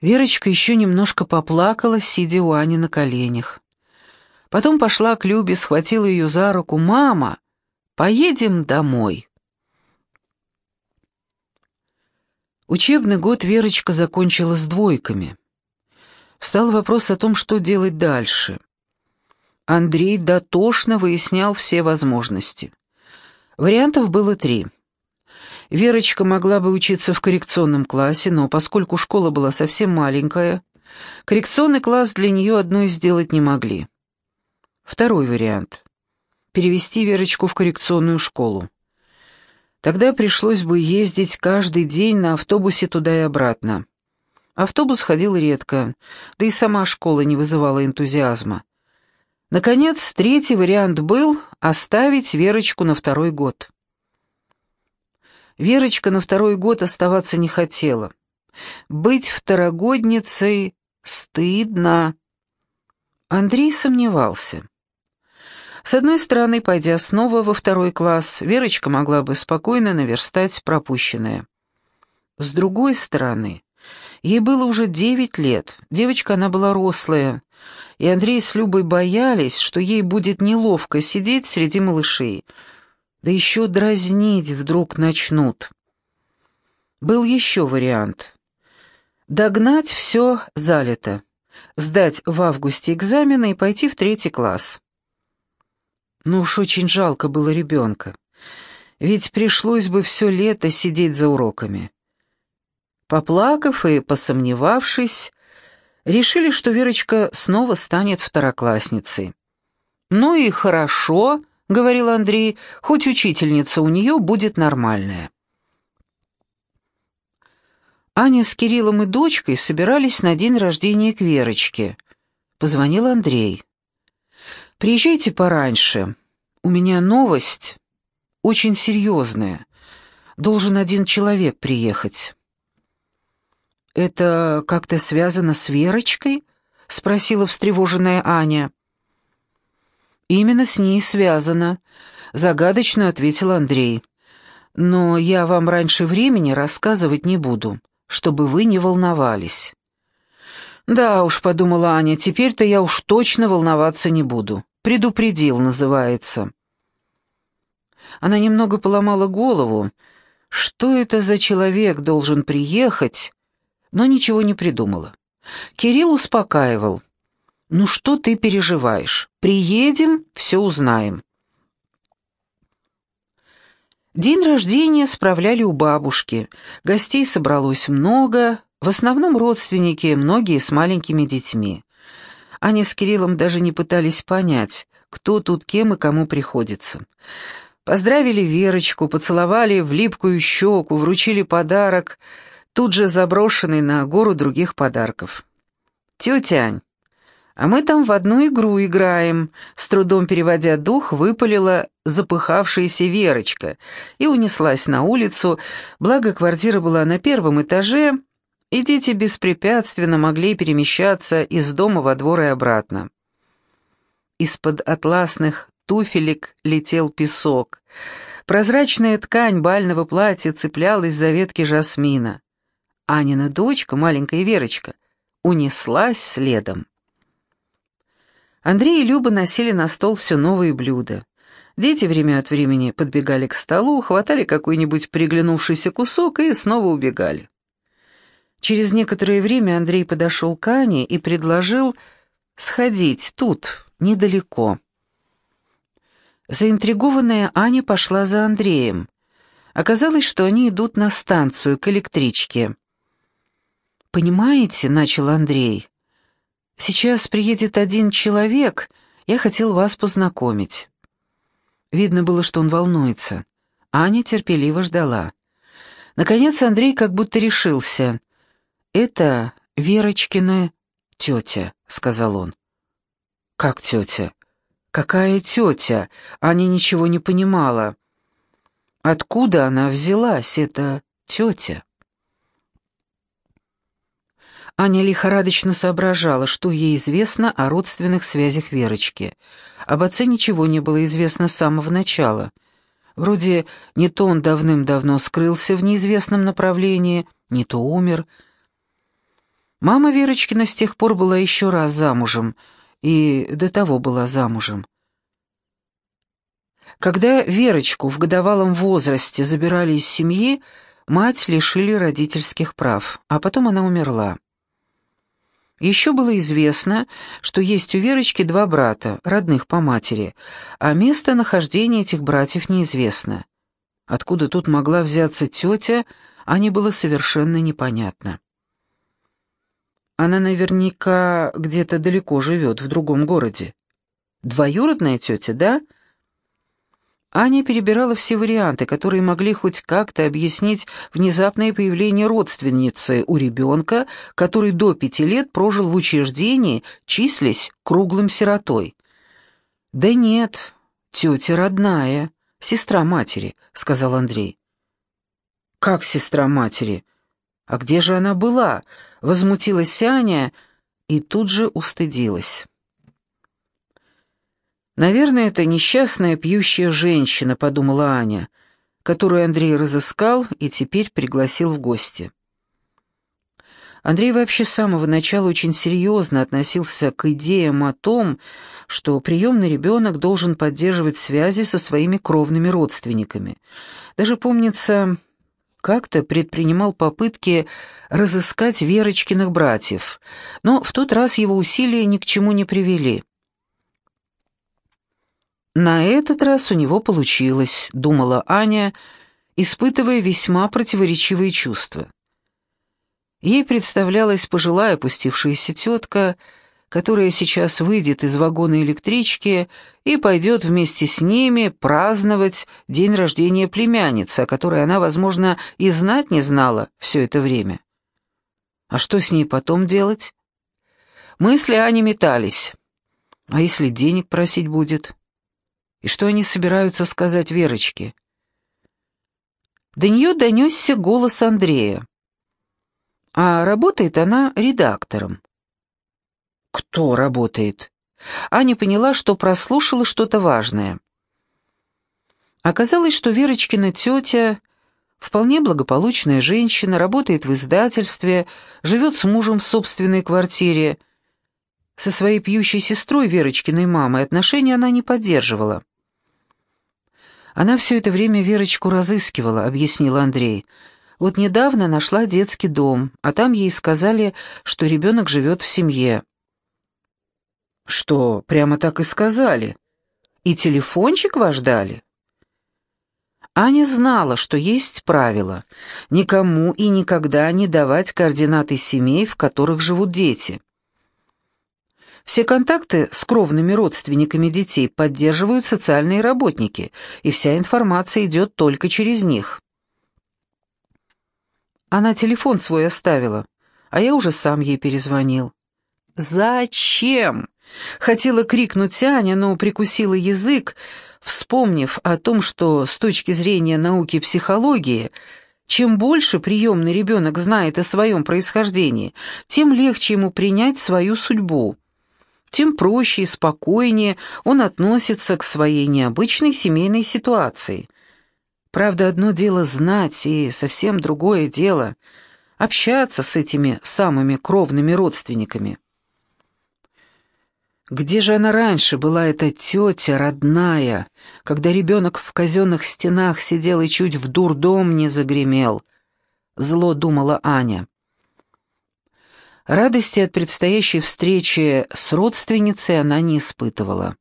Верочка еще немножко поплакала, сидя у Ани на коленях. Потом пошла к Любе, схватила ее за руку. «Мама, поедем домой». Учебный год Верочка закончила с двойками. Встал вопрос о том, что делать дальше. Андрей дотошно выяснял все возможности. Вариантов было три. Верочка могла бы учиться в коррекционном классе, но поскольку школа была совсем маленькая, коррекционный класс для нее одной сделать не могли. Второй вариант — перевести Верочку в коррекционную школу. Тогда пришлось бы ездить каждый день на автобусе туда и обратно. Автобус ходил редко, да и сама школа не вызывала энтузиазма. Наконец, третий вариант был оставить Верочку на второй год. Верочка на второй год оставаться не хотела. Быть второгодницей стыдно. Андрей сомневался. С одной стороны, пойдя снова во второй класс, Верочка могла бы спокойно наверстать пропущенное. С другой стороны, ей было уже девять лет, девочка она была рослая, и Андрей с Любой боялись, что ей будет неловко сидеть среди малышей — да еще дразнить вдруг начнут. Был еще вариант. Догнать все залито, сдать в августе экзамены и пойти в третий класс. Ну уж очень жалко было ребенка, ведь пришлось бы все лето сидеть за уроками. Поплакав и посомневавшись, решили, что Верочка снова станет второклассницей. Ну и хорошо, — говорил Андрей, — «хоть учительница у нее будет нормальная». Аня с Кириллом и дочкой собирались на день рождения к Верочке. Позвонил Андрей. «Приезжайте пораньше. У меня новость очень серьезная. Должен один человек приехать». «Это как-то связано с Верочкой?» — спросила встревоженная Аня. «Именно с ней связано», — загадочно ответил Андрей. «Но я вам раньше времени рассказывать не буду, чтобы вы не волновались». «Да уж», — подумала Аня, — «теперь-то я уж точно волноваться не буду. Предупредил, называется». Она немного поломала голову. Что это за человек должен приехать, но ничего не придумала. Кирилл успокаивал. «Ну что ты переживаешь? Приедем, все узнаем». День рождения справляли у бабушки. Гостей собралось много, в основном родственники, многие с маленькими детьми. Аня с Кириллом даже не пытались понять, кто тут кем и кому приходится. Поздравили Верочку, поцеловали в липкую щеку, вручили подарок, тут же заброшенный на гору других подарков. «Тетя Ань, а мы там в одну игру играем», — с трудом переводя дух, выпалила запыхавшаяся Верочка и унеслась на улицу, благо квартира была на первом этаже, и дети беспрепятственно могли перемещаться из дома во двор и обратно. Из-под атласных туфелек летел песок. Прозрачная ткань бального платья цеплялась за ветки жасмина. Анина дочка, маленькая Верочка, унеслась следом. Андрей и Люба носили на стол все новые блюда. Дети время от времени подбегали к столу, хватали какой-нибудь приглянувшийся кусок и снова убегали. Через некоторое время Андрей подошел к Ане и предложил сходить тут, недалеко. Заинтригованная Аня пошла за Андреем. Оказалось, что они идут на станцию, к электричке. «Понимаете», — начал Андрей, Сейчас приедет один человек, я хотел вас познакомить». Видно было, что он волнуется. Аня терпеливо ждала. Наконец Андрей как будто решился. «Это Верочкина тетя», — сказал он. «Как тетя? Какая тетя?» Аня ничего не понимала. «Откуда она взялась, эта тетя?» Аня лихорадочно соображала, что ей известно о родственных связях Верочки. Об отце ничего не было известно с самого начала. Вроде не то он давным-давно скрылся в неизвестном направлении, не то умер. Мама Верочкина с тех пор была еще раз замужем, и до того была замужем. Когда Верочку в годовалом возрасте забирали из семьи, мать лишили родительских прав, а потом она умерла. Еще было известно, что есть у Верочки два брата, родных по матери, а место нахождения этих братьев неизвестно. Откуда тут могла взяться тетя, а не было совершенно непонятно. Она наверняка где-то далеко живет, в другом городе. Двоюродная тетя, да? Аня перебирала все варианты, которые могли хоть как-то объяснить внезапное появление родственницы у ребенка, который до пяти лет прожил в учреждении, числясь круглым сиротой. «Да нет, тетя родная, сестра матери», — сказал Андрей. «Как сестра матери? «А где же она была?» — возмутилась Аня и тут же устыдилась. «Наверное, это несчастная пьющая женщина», — подумала Аня, которую Андрей разыскал и теперь пригласил в гости. Андрей вообще с самого начала очень серьезно относился к идеям о том, что приемный ребенок должен поддерживать связи со своими кровными родственниками. Даже, помнится, как-то предпринимал попытки разыскать Верочкиных братьев, но в тот раз его усилия ни к чему не привели. «На этот раз у него получилось», — думала Аня, испытывая весьма противоречивые чувства. Ей представлялась пожилая опустившаяся тетка, которая сейчас выйдет из вагона электрички и пойдет вместе с ними праздновать день рождения племянницы, о которой она, возможно, и знать не знала все это время. А что с ней потом делать? Мысли Ани метались. А если денег просить будет? И что они собираются сказать Верочке? До нее донесся голос Андрея. А работает она редактором. Кто работает? Аня поняла, что прослушала что-то важное. Оказалось, что Верочкина тетя вполне благополучная женщина, работает в издательстве, живет с мужем в собственной квартире. Со своей пьющей сестрой Верочкиной мамой отношения она не поддерживала. Она все это время Верочку разыскивала, объяснил Андрей. Вот недавно нашла детский дом, а там ей сказали, что ребенок живет в семье. Что, прямо так и сказали? И телефончик ваш дали? Аня знала, что есть правило — никому и никогда не давать координаты семей, в которых живут дети. Все контакты с кровными родственниками детей поддерживают социальные работники, и вся информация идет только через них. Она телефон свой оставила, а я уже сам ей перезвонил. «Зачем?» Хотела крикнуть Аня, но прикусила язык, вспомнив о том, что с точки зрения науки психологии, чем больше приемный ребенок знает о своем происхождении, тем легче ему принять свою судьбу. Тем проще и спокойнее он относится к своей необычной семейной ситуации. Правда, одно дело знать, и совсем другое дело — общаться с этими самыми кровными родственниками. Где же она раньше была, эта тетя родная, когда ребенок в казенных стенах сидел и чуть в дурдом не загремел? Зло думала Аня. Радости от предстоящей встречи с родственницей она не испытывала.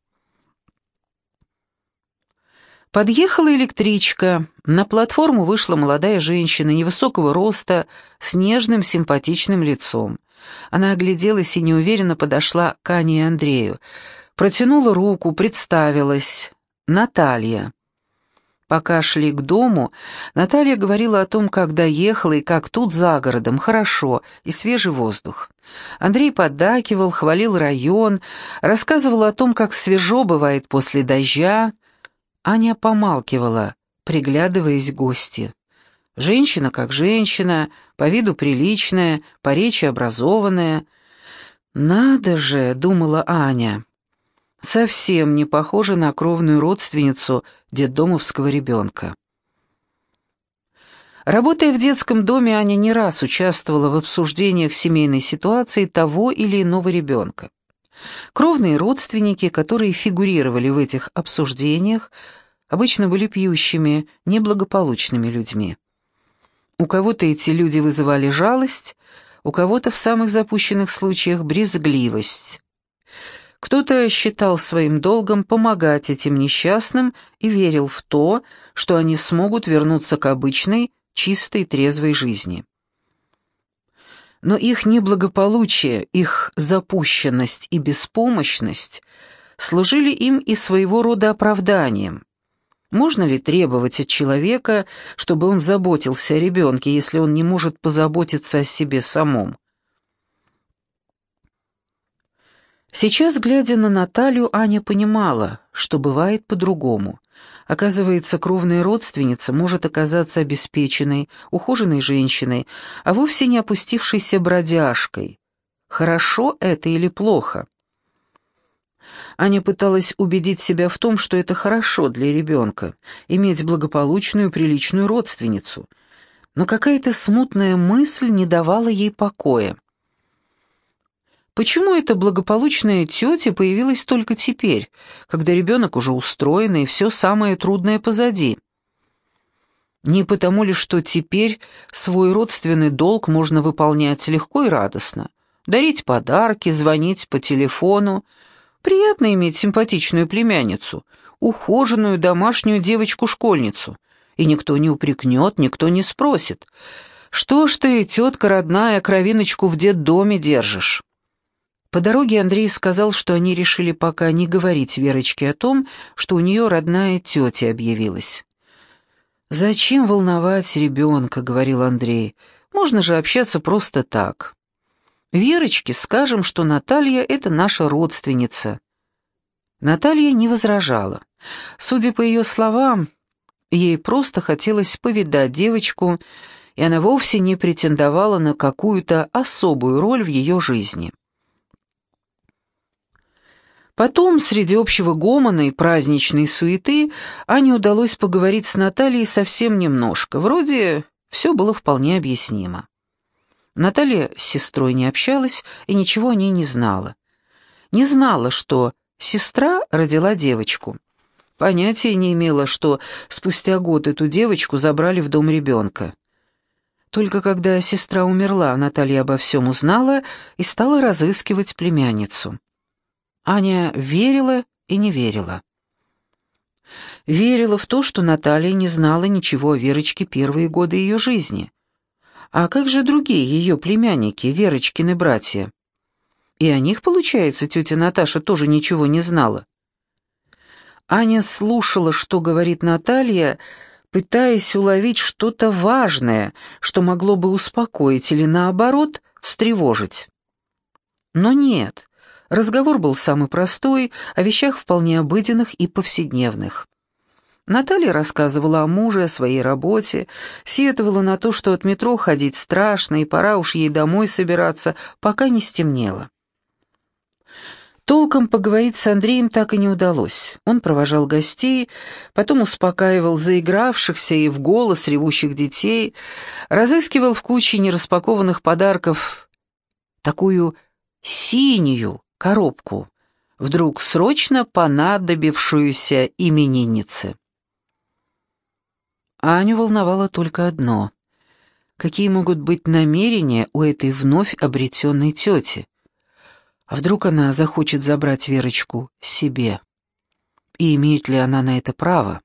Подъехала электричка. На платформу вышла молодая женщина невысокого роста с нежным симпатичным лицом. Она огляделась и неуверенно подошла к Ане и Андрею. Протянула руку, представилась. Наталья. Пока шли к дому, Наталья говорила о том, как доехала и как тут за городом хорошо и свежий воздух. Андрей поддакивал, хвалил район, рассказывал о том, как свежо бывает после дождя. Аня помалкивала, приглядываясь к гости. Женщина как женщина, по виду приличная, по речи образованная. «Надо же», — думала Аня, — «совсем не похожа на кровную родственницу детдомовского ребенка». Работая в детском доме, Аня не раз участвовала в обсуждениях семейной ситуации того или иного ребенка. Кровные родственники, которые фигурировали в этих обсуждениях, обычно были пьющими, неблагополучными людьми. У кого-то эти люди вызывали жалость, у кого-то в самых запущенных случаях брезгливость. Кто-то считал своим долгом помогать этим несчастным и верил в то, что они смогут вернуться к обычной, чистой, трезвой жизни. Но их неблагополучие, их запущенность и беспомощность служили им и своего рода оправданием. Можно ли требовать от человека, чтобы он заботился о ребенке, если он не может позаботиться о себе самом? Сейчас, глядя на Наталью, Аня понимала, что бывает по-другому. Оказывается, кровная родственница может оказаться обеспеченной, ухоженной женщиной, а вовсе не опустившейся бродяжкой. Хорошо это или плохо? Аня пыталась убедить себя в том, что это хорошо для ребенка, иметь благополучную, приличную родственницу. Но какая-то смутная мысль не давала ей покоя. Почему эта благополучная тетя появилась только теперь, когда ребенок уже устроен и все самое трудное позади? Не потому ли, что теперь свой родственный долг можно выполнять легко и радостно? Дарить подарки, звонить по телефону, Приятно иметь симпатичную племянницу, ухоженную домашнюю девочку-школьницу. И никто не упрекнет, никто не спросит. Что ж ты, тетка родная, кровиночку в детдоме держишь? По дороге Андрей сказал, что они решили пока не говорить Верочке о том, что у нее родная тетя объявилась. «Зачем волновать ребенка?» — говорил Андрей. «Можно же общаться просто так». Верочке скажем, что Наталья — это наша родственница». Наталья не возражала. Судя по ее словам, ей просто хотелось повидать девочку, и она вовсе не претендовала на какую-то особую роль в ее жизни. Потом, среди общего гомона и праздничной суеты, Ане удалось поговорить с Натальей совсем немножко. Вроде все было вполне объяснимо. Наталья с сестрой не общалась и ничего о ней не знала. Не знала, что сестра родила девочку. Понятия не имела, что спустя год эту девочку забрали в дом ребенка. Только когда сестра умерла, Наталья обо всем узнала и стала разыскивать племянницу. Аня верила и не верила. Верила в то, что Наталья не знала ничего о Верочке первые годы ее жизни. А как же другие ее племянники, Верочкины братья? И о них, получается, тетя Наташа тоже ничего не знала. Аня слушала, что говорит Наталья, пытаясь уловить что-то важное, что могло бы успокоить или, наоборот, встревожить. Но нет, разговор был самый простой, о вещах вполне обыденных и повседневных. Наталья рассказывала о муже, о своей работе, сетовала на то, что от метро ходить страшно, и пора уж ей домой собираться, пока не стемнело. Толком поговорить с Андреем так и не удалось. Он провожал гостей, потом успокаивал заигравшихся и в голос ревущих детей, разыскивал в куче нераспакованных подарков такую синюю коробку, вдруг срочно понадобившуюся имениннице. Аню волновало только одно. Какие могут быть намерения у этой вновь обретенной тети? А вдруг она захочет забрать Верочку себе? И имеет ли она на это право?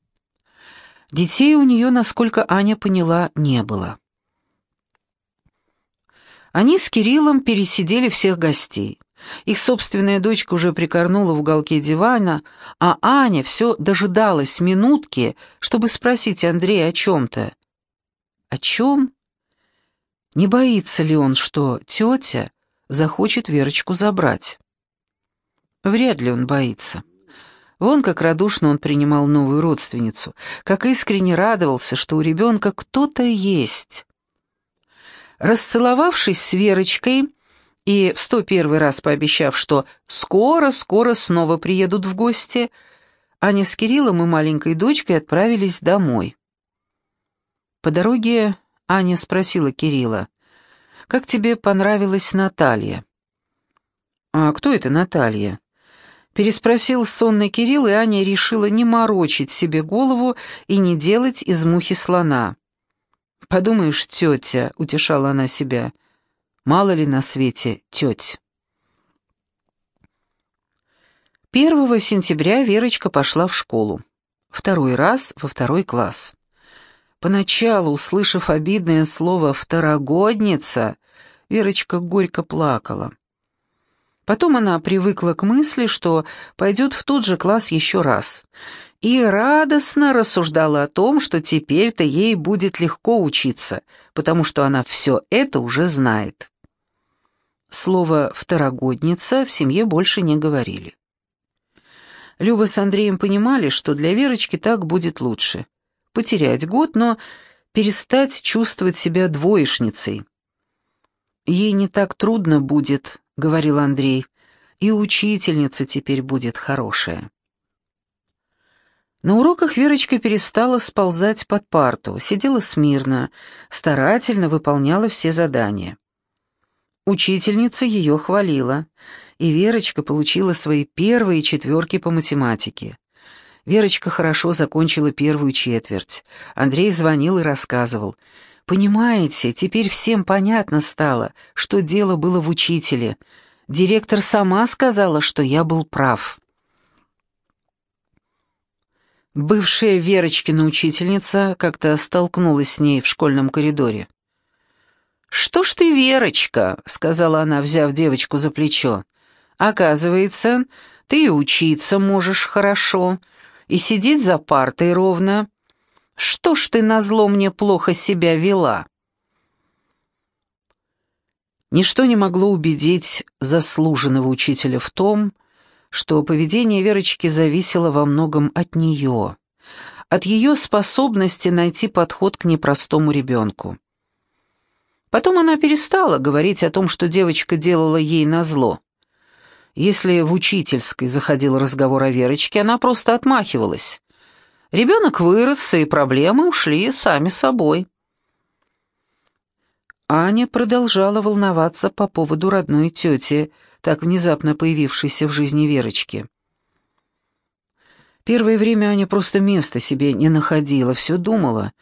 Детей у нее, насколько Аня поняла, не было. Они с Кириллом пересидели всех гостей. Их собственная дочка уже прикорнула в уголке дивана, а Аня все дожидалась минутки, чтобы спросить Андрея о чем-то. О чем? Не боится ли он, что тетя захочет Верочку забрать? Вряд ли он боится. Вон как радушно он принимал новую родственницу, как искренне радовался, что у ребенка кто-то есть. Расцеловавшись с Верочкой, и в сто первый раз пообещав, что скоро-скоро снова приедут в гости, Аня с Кириллом и маленькой дочкой отправились домой. По дороге Аня спросила Кирилла, «Как тебе понравилась Наталья?» «А кто это Наталья?» Переспросил сонный Кирилл, и Аня решила не морочить себе голову и не делать из мухи слона. «Подумаешь, тетя», — утешала она себя, — «мало ли на свете теть». 1 сентября Верочка пошла в школу. Второй раз во второй класс. Поначалу, услышав обидное слово «второгодница», Верочка горько плакала. Потом она привыкла к мысли, что пойдет в тот же класс еще раз, и радостно рассуждала о том, что теперь-то ей будет легко учиться, потому что она все это уже знает. Слово «второгодница» в семье больше не говорили. Люба с Андреем понимали, что для Верочки так будет лучше. Потерять год, но перестать чувствовать себя двоечницей. «Ей не так трудно будет», — говорил Андрей, — «и учительница теперь будет хорошая». На уроках Верочка перестала сползать под парту, сидела смирно, старательно выполняла все задания. Учительница ее хвалила, и Верочка получила свои первые четверки по математике. Верочка хорошо закончила первую четверть. Андрей звонил и рассказывал. «Понимаете, теперь всем понятно стало, что дело было в учителе. Директор сама сказала, что я был прав». Бывшая Верочкина учительница как-то столкнулась с ней в школьном коридоре. «Что ж ты, Верочка?» — сказала она, взяв девочку за плечо. Оказывается, ты и учиться можешь хорошо, и сидеть за партой ровно. Что ж ты назло мне плохо себя вела?» Ничто не могло убедить заслуженного учителя в том, что поведение Верочки зависело во многом от нее, от ее способности найти подход к непростому ребенку. Потом она перестала говорить о том, что девочка делала ей назло. Если в учительской заходил разговор о Верочке, она просто отмахивалась. Ребенок вырос, и проблемы ушли сами собой. Аня продолжала волноваться по поводу родной тети, так внезапно появившейся в жизни Верочки. Первое время Аня просто места себе не находила, все думала.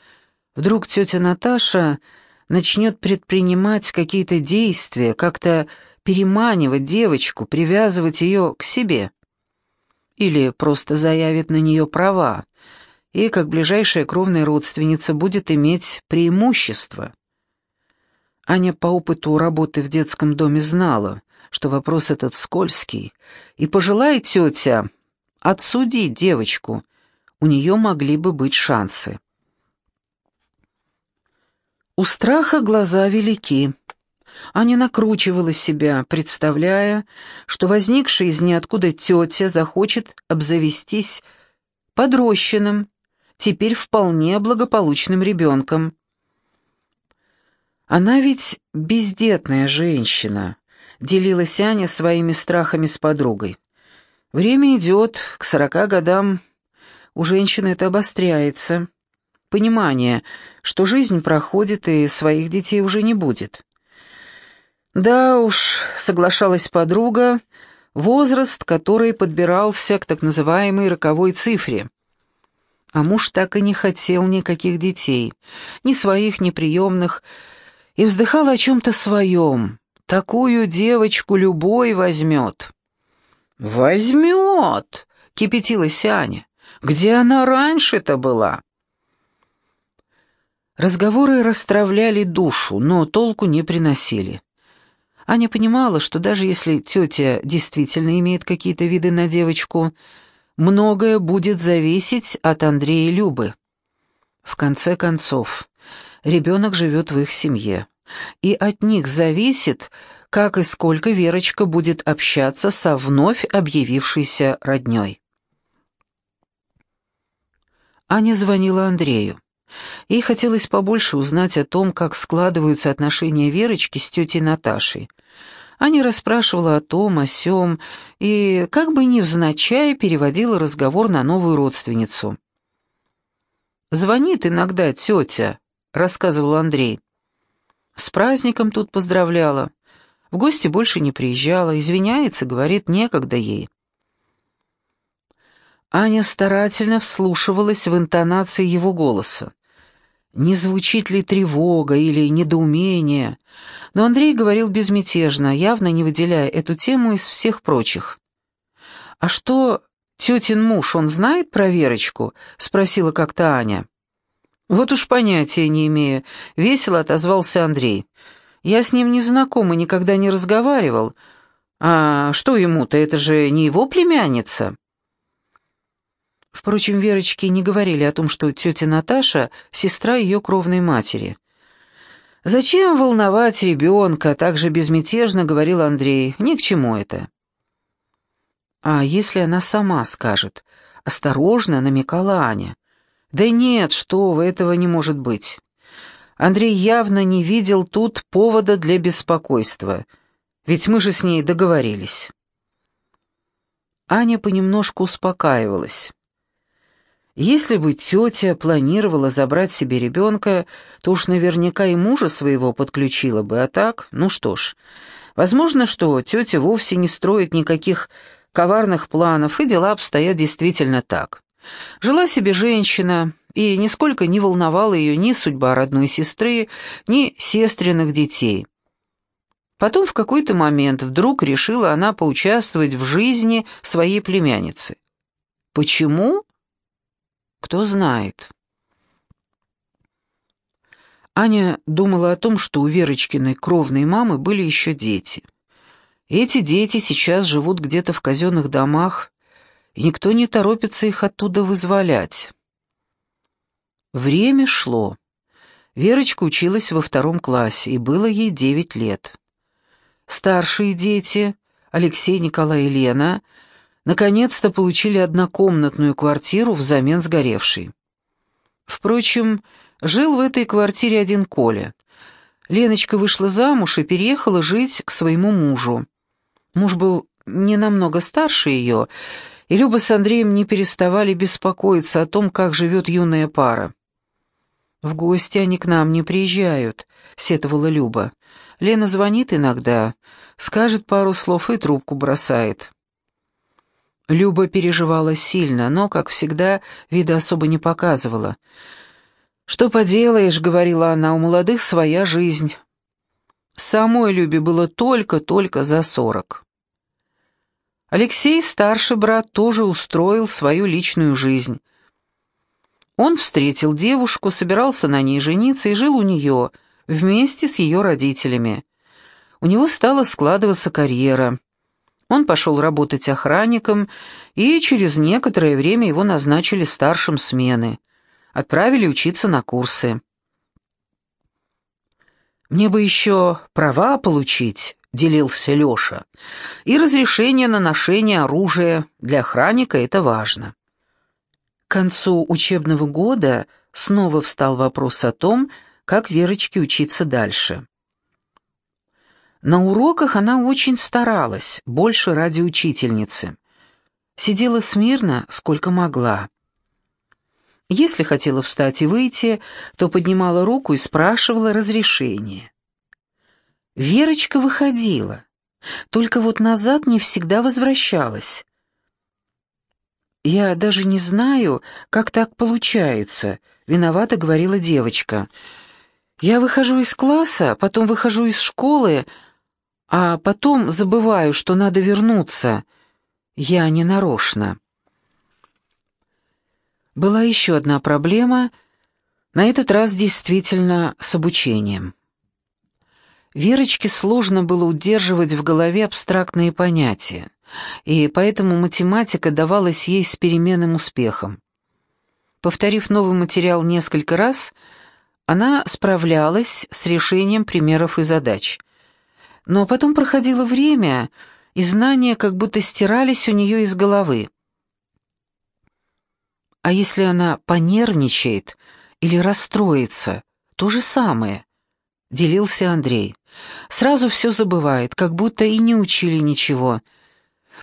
Вдруг тетя Наташа начнет предпринимать какие-то действия, как-то переманивать девочку, привязывать ее к себе. Или просто заявит на нее права, и, как ближайшая кровная родственница, будет иметь преимущество. Аня по опыту работы в детском доме знала, что вопрос этот скользкий, и пожелай тетя отсудить девочку, у нее могли бы быть шансы. У страха глаза велики. Аня накручивала себя, представляя, что возникшая из ниоткуда тетя захочет обзавестись подрощенным, теперь вполне благополучным ребенком. Она ведь бездетная женщина, делилась Аня своими страхами с подругой. Время идет, к сорока годам у женщины это обостряется. Понимание, что жизнь проходит и своих детей уже не будет. «Да уж», — соглашалась подруга, — «возраст, который подбирался к так называемой роковой цифре». А муж так и не хотел никаких детей, ни своих, ни приемных, и вздыхал о чем-то своем. Такую девочку любой возьмет. «Возьмет!» — кипятилась Аня. «Где она раньше-то была?» Разговоры расстравляли душу, но толку не приносили. Аня понимала, что даже если тетя действительно имеет какие-то виды на девочку, многое будет зависеть от Андрея и Любы. В конце концов, ребенок живет в их семье, и от них зависит, как и сколько Верочка будет общаться со вновь объявившейся роднёй. Аня звонила Андрею. Ей хотелось побольше узнать о том, как складываются отношения Верочки с тетей Наташей. Аня расспрашивала о том, о сём, и, как бы невзначай, переводила разговор на новую родственницу. «Звонит иногда тетя», — рассказывал Андрей. С праздником тут поздравляла. В гости больше не приезжала, извиняется, говорит, некогда ей. Аня старательно вслушивалась в интонации его голоса. Не звучит ли тревога или недоумение? Но Андрей говорил безмятежно, явно не выделяя эту тему из всех прочих. «А что, тетин муж, он знает про Верочку?» — спросила как-то Аня. «Вот уж понятия не имею», — весело отозвался Андрей. «Я с ним не знаком и никогда не разговаривал. А что ему-то, это же не его племянница?» Впрочем, Верочке не говорили о том, что тетя Наташа — сестра ее кровной матери. «Зачем волновать ребенка?» — так же безмятежно говорил Андрей. «Ни к чему это». «А если она сама скажет?» — осторожно намекала Аня. «Да нет, что вы, этого не может быть». Андрей явно не видел тут повода для беспокойства, ведь мы же с ней договорились. Аня понемножку успокаивалась. Если бы тетя планировала забрать себе ребенка, то уж наверняка и мужа своего подключила бы, а так, ну что ж, возможно, что тетя вовсе не строит никаких коварных планов, и дела обстоят действительно так. Жила себе женщина, и нисколько не волновала ее ни судьба родной сестры, ни сестренных детей. Потом в какой-то момент вдруг решила она поучаствовать в жизни своей племянницы. Почему? Кто знает. Аня думала о том, что у Верочкиной кровной мамы были еще дети. Эти дети сейчас живут где-то в казенных домах, и никто не торопится их оттуда вызволять. Время шло. Верочка училась во втором классе, и было ей девять лет. Старшие дети, Алексей, Николай и Лена, наконец-то получили однокомнатную квартиру взамен сгоревшей. Впрочем, жил в этой квартире один Коля. Леночка вышла замуж и переехала жить к своему мужу. Муж был не намного старше ее, и Люба с Андреем не переставали беспокоиться о том, как живет юная пара. «В гости они к нам не приезжают», — сетовала Люба. «Лена звонит иногда, скажет пару слов и трубку бросает». Люба переживала сильно, но, как всегда, вида особо не показывала. «Что поделаешь», — говорила она, — «у молодых своя жизнь». Самой Любе было только-только за сорок. Алексей, старший брат, тоже устроил свою личную жизнь. Он встретил девушку, собирался на ней жениться и жил у нее, вместе с ее родителями. У него стала складываться карьера. Он пошел работать охранником, и через некоторое время его назначили старшим смены. Отправили учиться на курсы. «Мне бы еще права получить», — делился Леша. «И разрешение на ношение оружия для охранника — это важно». К концу учебного года снова встал вопрос о том, как Верочке учиться дальше. На уроках она очень старалась, больше ради учительницы. Сидела смирно, сколько могла. Если хотела встать и выйти, то поднимала руку и спрашивала разрешения. Верочка выходила, только вот назад не всегда возвращалась. «Я даже не знаю, как так получается», — виновата говорила девочка. «Я выхожу из класса, потом выхожу из школы, а потом забываю, что надо вернуться. Я не нарочно. Была еще одна проблема, на этот раз действительно с обучением. Верочке сложно было удерживать в голове абстрактные понятия, и поэтому математика давалась ей с переменным успехом. Повторив новый материал несколько раз, она справлялась с решением примеров и задач — но потом проходило время, и знания как будто стирались у нее из головы. А если она понервничает или расстроится, то же самое, делился Андрей. Сразу все забывает, как будто и не учили ничего.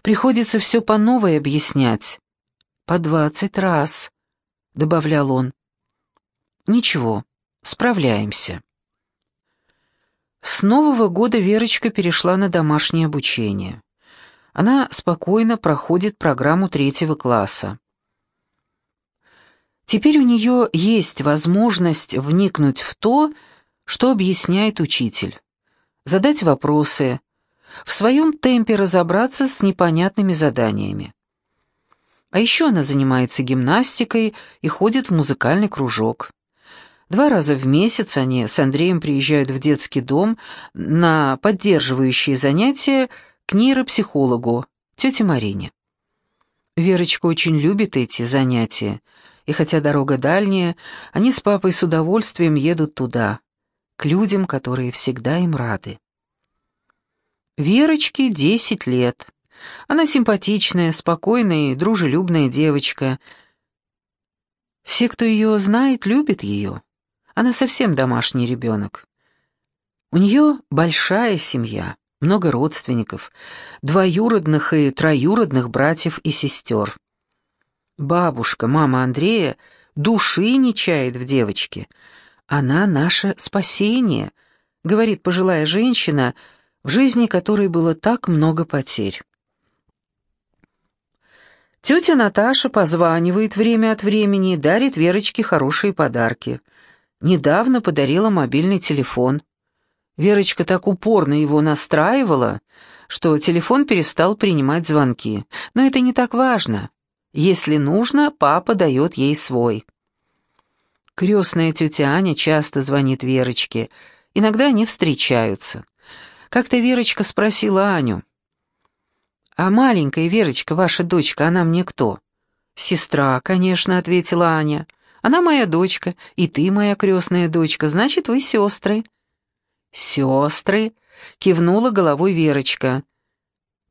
Приходится все по новой объяснять. По двадцать раз, добавлял он. Ничего, справляемся. С Нового года Верочка перешла на домашнее обучение. Она спокойно проходит программу третьего класса. Теперь у нее есть возможность вникнуть в то, что объясняет учитель, задать вопросы, в своем темпе разобраться с непонятными заданиями. А еще она занимается гимнастикой и ходит в музыкальный кружок. Два раза в месяц они с Андреем приезжают в детский дом на поддерживающие занятия к нейропсихологу, тете Марине. Верочка очень любит эти занятия, и хотя дорога дальняя, они с папой с удовольствием едут туда, к людям, которые всегда им рады. Верочке десять лет. Она симпатичная, спокойная и дружелюбная девочка. Все, кто ее знает, любят ее. Она совсем домашний ребенок. У нее большая семья, много родственников, двоюродных и троюродных братьев и сестер. Бабушка, мама Андрея, души не чает в девочке. Она наше спасение, говорит пожилая женщина, в жизни которой было так много потерь. Тетя Наташа позванивает время от времени, дарит Верочке хорошие подарки. Недавно подарила мобильный телефон. Верочка так упорно его настраивала, что телефон перестал принимать звонки. Но это не так важно. Если нужно, папа дает ей свой. Крестная тетя Аня часто звонит Верочке. Иногда они встречаются. Как-то Верочка спросила Аню. «А маленькая Верочка, ваша дочка, она мне кто?» «Сестра, конечно», — ответила Аня. «Она моя дочка, и ты моя крестная дочка, значит, вы сестры». «Сестры», — кивнула головой Верочка.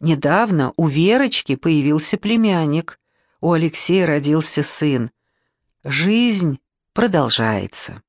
«Недавно у Верочки появился племянник» у Алексея родился сын. Жизнь продолжается.